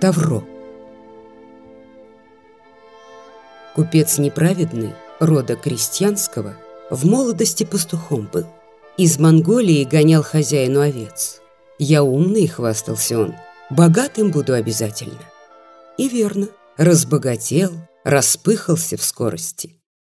Тавро. Купец неправедный, рода крестьянского, в молодости пастухом был. Из Монголии гонял хозяину овец. Я умный, хвастался он, богатым буду обязательно. И верно, разбогател, распыхался в скорости.